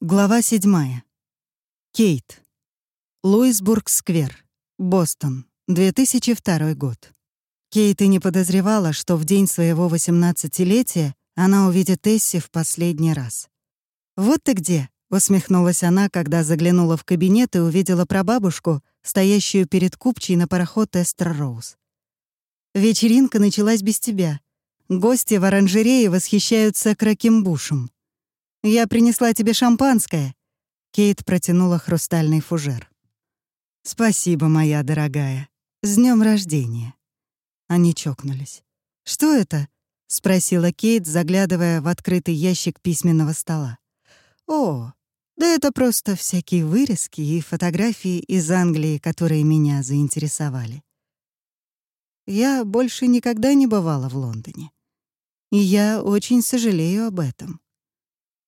Глава 7. Кейт. Луисбург-сквер, Бостон, 2002 год. Кейт и не подозревала, что в день своего 18-летия она увидит Эсси в последний раз. «Вот ты где!» — усмехнулась она, когда заглянула в кабинет и увидела прабабушку, стоящую перед купчей на пароход Эстер Роуз. «Вечеринка началась без тебя. Гости в оранжерее восхищаются кракембушем. Я принесла тебе шампанское». Кейт протянула хрустальный фужер. «Спасибо, моя дорогая. С днем рождения». Они чокнулись. «Что это?» — спросила Кейт, заглядывая в открытый ящик письменного стола. «О, да это просто всякие вырезки и фотографии из Англии, которые меня заинтересовали. Я больше никогда не бывала в Лондоне. И я очень сожалею об этом.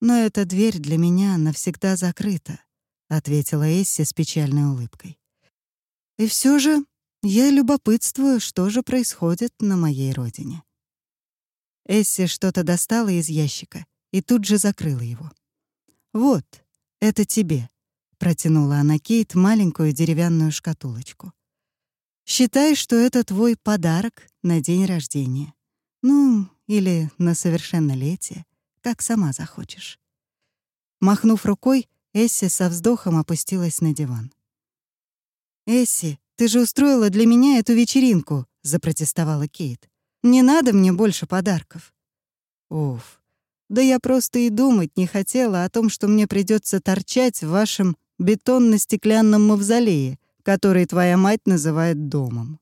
Но эта дверь для меня навсегда закрыта, ответила Эсси с печальной улыбкой. И все же я любопытствую, что же происходит на моей родине. Эсси что-то достала из ящика и тут же закрыла его. «Вот, это тебе», — протянула она Кейт маленькую деревянную шкатулочку. «Считай, что это твой подарок на день рождения. Ну, или на совершеннолетие как сама захочешь». Махнув рукой, Эсси со вздохом опустилась на диван. «Эсси, ты же устроила для меня эту вечеринку», — запротестовала Кейт. «Не надо мне больше подарков». «Уф, да я просто и думать не хотела о том, что мне придется торчать в вашем бетонно-стеклянном мавзолее, который твоя мать называет домом».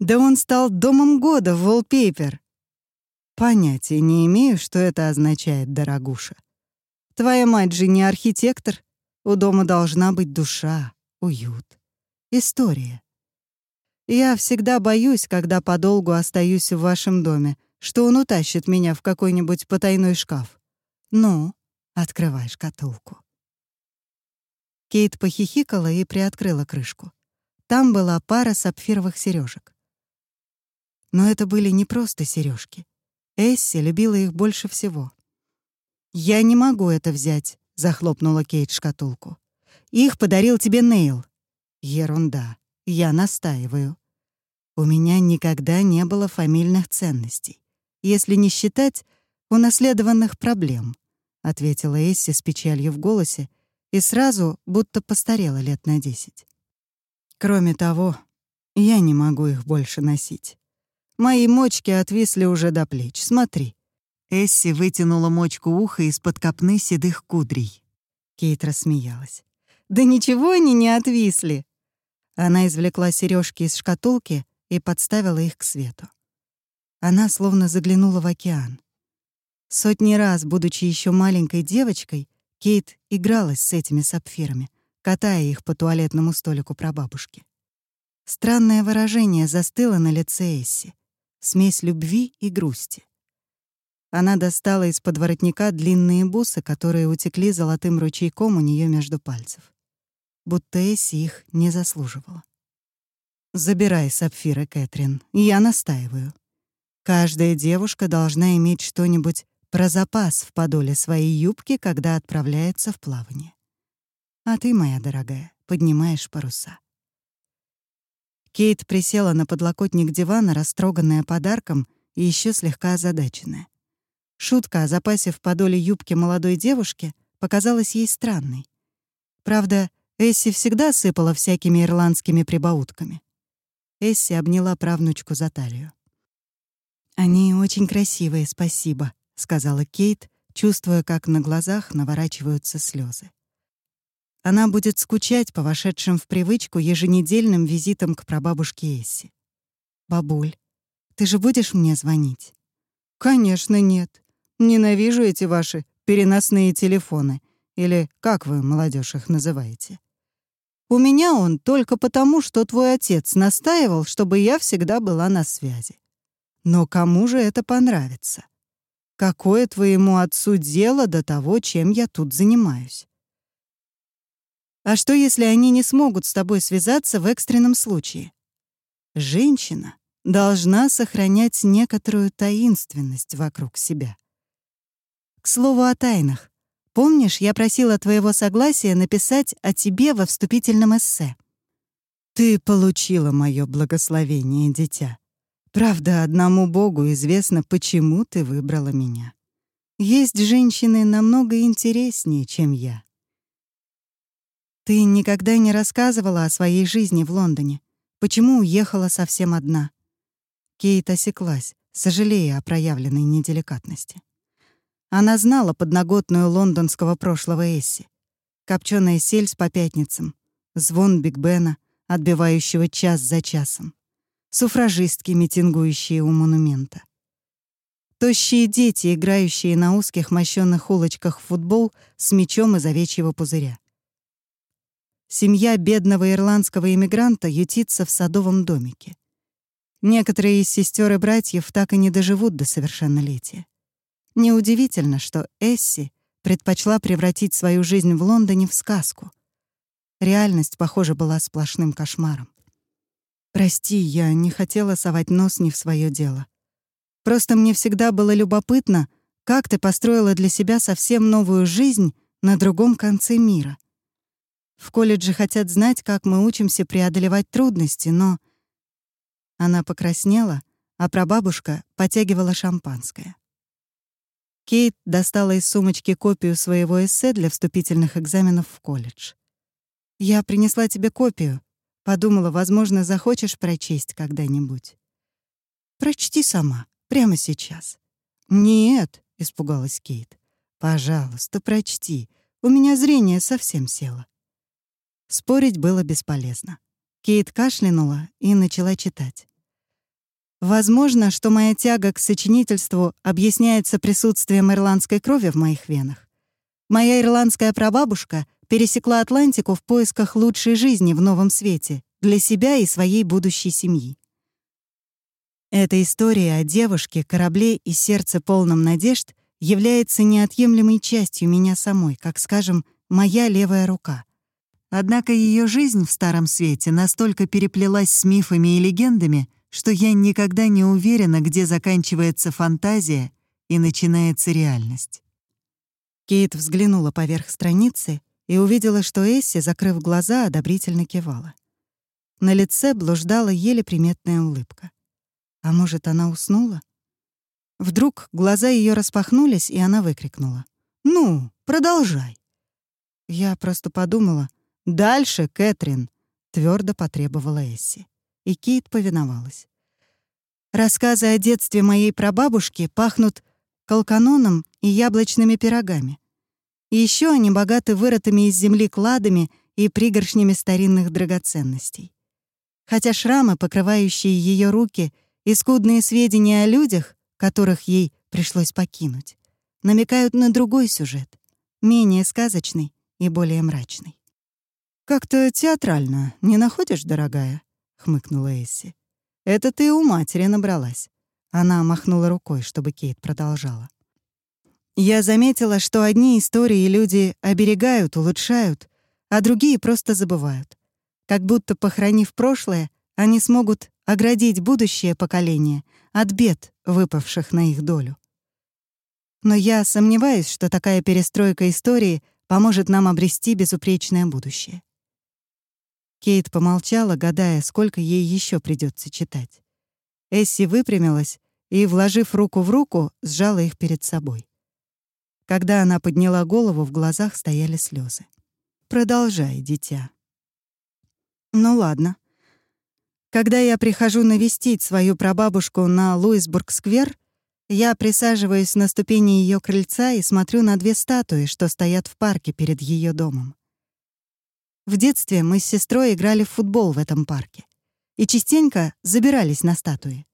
«Да он стал домом года в Wallpaper», Понятия не имею, что это означает, дорогуша. Твоя мать же не архитектор. У дома должна быть душа, уют, история. Я всегда боюсь, когда подолгу остаюсь в вашем доме, что он утащит меня в какой-нибудь потайной шкаф. Ну, открывай шкатулку. Кейт похихикала и приоткрыла крышку. Там была пара сапфировых сережек. Но это были не просто сережки. Эсси любила их больше всего. «Я не могу это взять», — захлопнула Кейт шкатулку. «Их подарил тебе Нейл». «Ерунда. Я настаиваю. У меня никогда не было фамильных ценностей, если не считать унаследованных проблем», — ответила Эсси с печалью в голосе и сразу будто постарела лет на десять. «Кроме того, я не могу их больше носить. Мои мочки отвисли уже до плеч. Смотри». Эсси вытянула мочку уха из-под копны седых кудрей. Кейт рассмеялась. «Да ничего они не отвисли!» Она извлекла сережки из шкатулки и подставила их к свету. Она словно заглянула в океан. Сотни раз, будучи еще маленькой девочкой, Кейт игралась с этими сапфирами, катая их по туалетному столику прабабушки. Странное выражение застыло на лице Эсси смесь любви и грусти. Она достала из-под воротника длинные бусы, которые утекли золотым ручейком у нее между пальцев. Будто Эсси их не заслуживала. «Забирай сапфиры, Кэтрин, я настаиваю. Каждая девушка должна иметь что-нибудь про запас в подоле своей юбки, когда отправляется в плавание. А ты, моя дорогая, поднимаешь паруса. Кейт присела на подлокотник дивана, растроганная подарком и еще слегка озадаченная. Шутка о запасе в подоле юбки молодой девушки показалась ей странной. Правда, Эсси всегда сыпала всякими ирландскими прибаутками. Эсси обняла правнучку за талию. «Они очень красивые, спасибо», — сказала Кейт, чувствуя, как на глазах наворачиваются слезы. Она будет скучать по вошедшим в привычку еженедельным визитам к прабабушке Эсси. «Бабуль, ты же будешь мне звонить?» «Конечно нет. Ненавижу эти ваши переносные телефоны. Или как вы, молодежь, их называете?» «У меня он только потому, что твой отец настаивал, чтобы я всегда была на связи. Но кому же это понравится? Какое твоему отцу дело до того, чем я тут занимаюсь? А что, если они не смогут с тобой связаться в экстренном случае? Женщина должна сохранять некоторую таинственность вокруг себя. К слову о тайнах. Помнишь, я просила твоего согласия написать о тебе во вступительном эссе? Ты получила мое благословение, дитя. Правда, одному Богу известно, почему ты выбрала меня. Есть женщины намного интереснее, чем я. Ты никогда не рассказывала о своей жизни в Лондоне. Почему уехала совсем одна? Кейт осеклась, сожалея о проявленной неделикатности. Она знала подноготную лондонского прошлого Эсси. Копченая сельдь по пятницам, звон Биг Бена, отбивающего час за часом, суфражистки, митингующие у монумента. Тощие дети, играющие на узких мощенных улочках в футбол с мячом из овечьего пузыря. Семья бедного ирландского иммигранта ютится в садовом домике. Некоторые из сестер и братьев так и не доживут до совершеннолетия. Неудивительно, что Эсси предпочла превратить свою жизнь в Лондоне в сказку. Реальность, похоже, была сплошным кошмаром. «Прости, я не хотела совать нос не в свое дело. Просто мне всегда было любопытно, как ты построила для себя совсем новую жизнь на другом конце мира. В колледже хотят знать, как мы учимся преодолевать трудности, но...» Она покраснела, а прабабушка потягивала шампанское. Кейт достала из сумочки копию своего эссе для вступительных экзаменов в колледж. «Я принесла тебе копию. Подумала, возможно, захочешь прочесть когда-нибудь. Прочти сама, прямо сейчас». «Нет», — испугалась Кейт. «Пожалуйста, прочти. У меня зрение совсем село». Спорить было бесполезно. Кейт кашлянула и начала читать. Возможно, что моя тяга к сочинительству объясняется присутствием ирландской крови в моих венах. Моя ирландская прабабушка пересекла Атлантику в поисках лучшей жизни в новом свете для себя и своей будущей семьи. Эта история о девушке, корабле и сердце полном надежд является неотъемлемой частью меня самой, как, скажем, моя левая рука. Однако ее жизнь в Старом Свете настолько переплелась с мифами и легендами, что я никогда не уверена, где заканчивается фантазия и начинается реальность. Кейт взглянула поверх страницы и увидела, что Эсси, закрыв глаза, одобрительно кивала. На лице блуждала еле приметная улыбка. А может, она уснула? Вдруг глаза ее распахнулись, и она выкрикнула. «Ну, продолжай!» Я просто подумала. «Дальше, Кэтрин!» — твердо потребовала Эсси и Кейт повиновалась. Рассказы о детстве моей прабабушки пахнут колканоном и яблочными пирогами. Еще они богаты вырытыми из земли кладами и пригоршнями старинных драгоценностей. Хотя шрамы, покрывающие ее руки, и скудные сведения о людях, которых ей пришлось покинуть, намекают на другой сюжет, менее сказочный и более мрачный. «Как-то театрально, не находишь, дорогая?» — хмыкнула Эсси. «Это ты у матери набралась». Она махнула рукой, чтобы Кейт продолжала. «Я заметила, что одни истории люди оберегают, улучшают, а другие просто забывают. Как будто, похоронив прошлое, они смогут оградить будущее поколение от бед, выпавших на их долю. Но я сомневаюсь, что такая перестройка истории поможет нам обрести безупречное будущее. Кейт помолчала, гадая, сколько ей еще придется читать. Эсси выпрямилась и, вложив руку в руку, сжала их перед собой. Когда она подняла голову, в глазах стояли слезы. «Продолжай, дитя». «Ну ладно. Когда я прихожу навестить свою прабабушку на Луисбург-сквер, я присаживаюсь на ступени ее крыльца и смотрю на две статуи, что стоят в парке перед ее домом. В детстве мы с сестрой играли в футбол в этом парке и частенько забирались на статуи.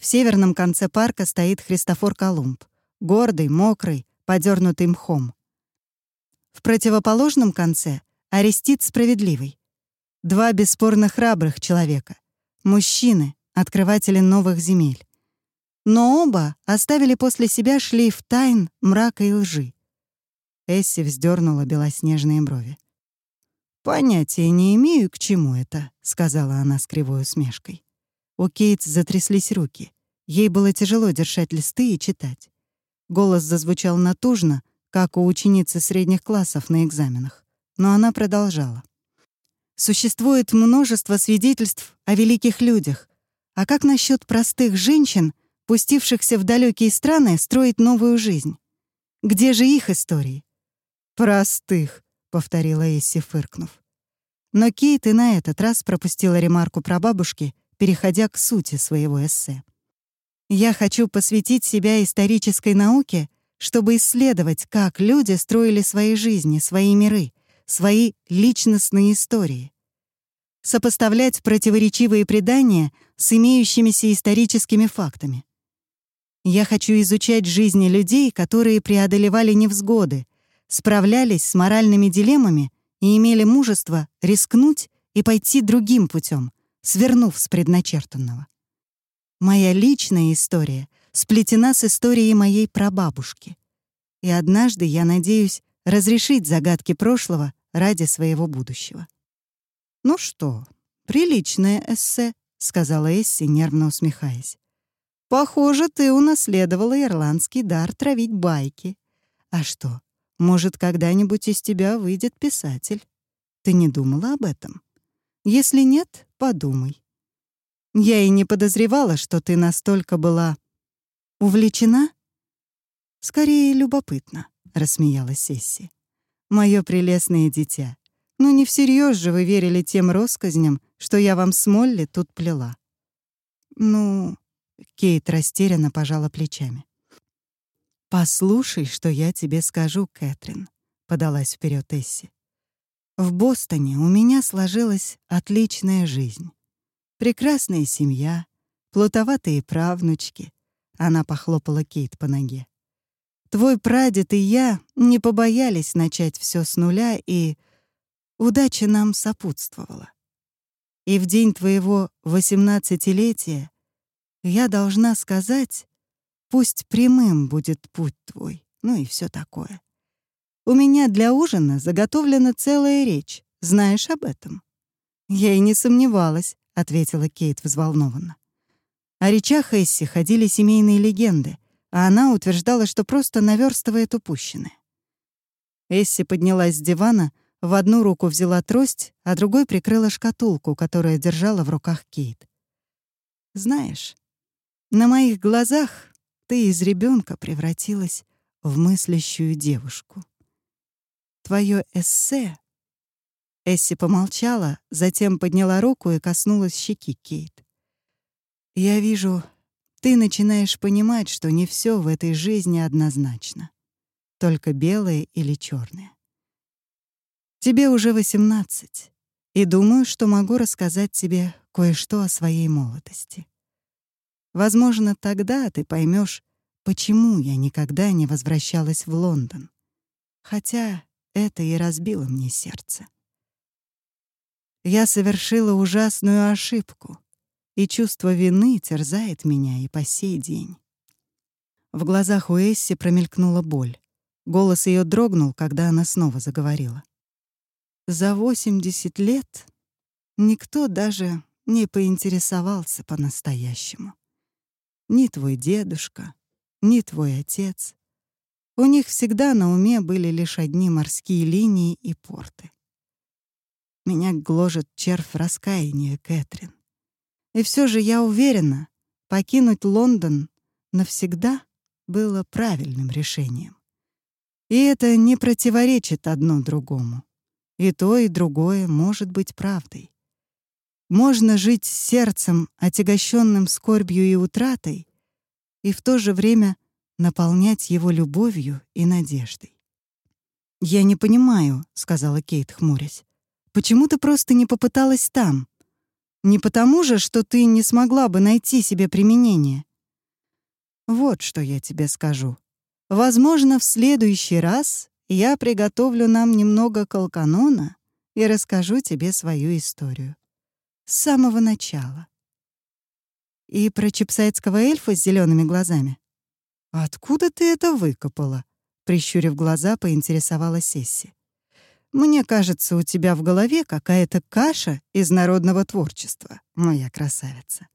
В северном конце парка стоит Христофор Колумб, гордый, мокрый, подернутый мхом. В противоположном конце — Арестит Справедливый. Два бесспорно храбрых человека. Мужчины, открыватели новых земель. Но оба оставили после себя шлейф тайн, мрака и лжи. Эсси вздернула белоснежные брови. «Понятия не имею, к чему это», — сказала она с кривой усмешкой. У Кейт затряслись руки. Ей было тяжело держать листы и читать. Голос зазвучал натужно, как у ученицы средних классов на экзаменах. Но она продолжала. Существует множество свидетельств о великих людях. А как насчет простых женщин, пустившихся в далекие страны строить новую жизнь? Где же их истории? «Простых», — повторила Эсси, фыркнув. Но Кейт и на этот раз пропустила ремарку про бабушки, переходя к сути своего эссе. «Я хочу посвятить себя исторической науке, чтобы исследовать, как люди строили свои жизни, свои миры, свои личностные истории. Сопоставлять противоречивые предания с имеющимися историческими фактами. Я хочу изучать жизни людей, которые преодолевали невзгоды, справлялись с моральными дилеммами и имели мужество рискнуть и пойти другим путем, свернув с предначертанного. Моя личная история сплетена с историей моей прабабушки. И однажды я надеюсь разрешить загадки прошлого ради своего будущего. «Ну что, приличное эссе», — сказала Эсси, нервно усмехаясь. «Похоже, ты унаследовала ирландский дар травить байки. А что, может, когда-нибудь из тебя выйдет писатель. Ты не думала об этом? Если нет, подумай. Я и не подозревала, что ты настолько была увлечена. Скорее, любопытно, рассмеялась Сесси. Моё прелестное дитя. Ну не всерьез же вы верили тем россказням, что я вам с Молли тут плела. Ну, Кейт растерянно пожала плечами. «Послушай, что я тебе скажу, Кэтрин», — подалась вперед Эсси. «В Бостоне у меня сложилась отличная жизнь. Прекрасная семья, плутоватые правнучки». Она похлопала Кейт по ноге. «Твой прадед и я не побоялись начать все с нуля, и удача нам сопутствовала. И в день твоего восемнадцатилетия я должна сказать, Пусть прямым будет путь твой, ну и все такое. У меня для ужина заготовлена целая речь. Знаешь об этом?» «Я и не сомневалась», — ответила Кейт взволнованно. О речах Эсси ходили семейные легенды, а она утверждала, что просто наверстывает упущенное. Эсси поднялась с дивана, в одну руку взяла трость, а другой прикрыла шкатулку, которую держала в руках Кейт. «Знаешь, на моих глазах ты из ребенка превратилась в мыслящую девушку. Твое эссе... Эсси помолчала, затем подняла руку и коснулась щеки Кейт. «Я вижу, ты начинаешь понимать, что не все в этой жизни однозначно. Только белое или черное. Тебе уже восемнадцать, и думаю, что могу рассказать тебе кое-что о своей молодости. Возможно, тогда ты поймешь, почему я никогда не возвращалась в Лондон. Хотя это и разбило мне сердце. Я совершила ужасную ошибку, и чувство вины терзает меня и по сей день. В глазах у Эсси промелькнула боль. Голос ее дрогнул, когда она снова заговорила. За 80 лет никто даже не поинтересовался по-настоящему ни твой дедушка, ни твой отец. У них всегда на уме были лишь одни морские линии и порты. Меня гложет червь раскаяния, Кэтрин. И все же я уверена, покинуть Лондон навсегда было правильным решением. И это не противоречит одно другому. И то, и другое может быть правдой. Можно жить сердцем, отягощенным скорбью и утратой, и в то же время наполнять его любовью и надеждой. «Я не понимаю», — сказала Кейт, хмурясь. «Почему ты просто не попыталась там? Не потому же, что ты не смогла бы найти себе применение?» «Вот что я тебе скажу. Возможно, в следующий раз я приготовлю нам немного колканона и расскажу тебе свою историю с самого начала. И про чипсайдского эльфа с зелеными глазами. «Откуда ты это выкопала?» Прищурив глаза, поинтересовалась Сесси. «Мне кажется, у тебя в голове какая-то каша из народного творчества, моя красавица.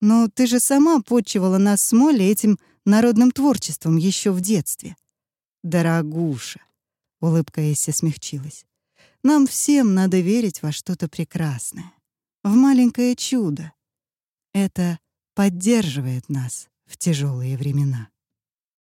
Но ты же сама подчивала нас с Молли этим народным творчеством еще в детстве. Дорогуша, улыбка Эсси смягчилась. Нам всем надо верить во что-то прекрасное, в маленькое чудо. Это поддерживает нас в тяжелые времена.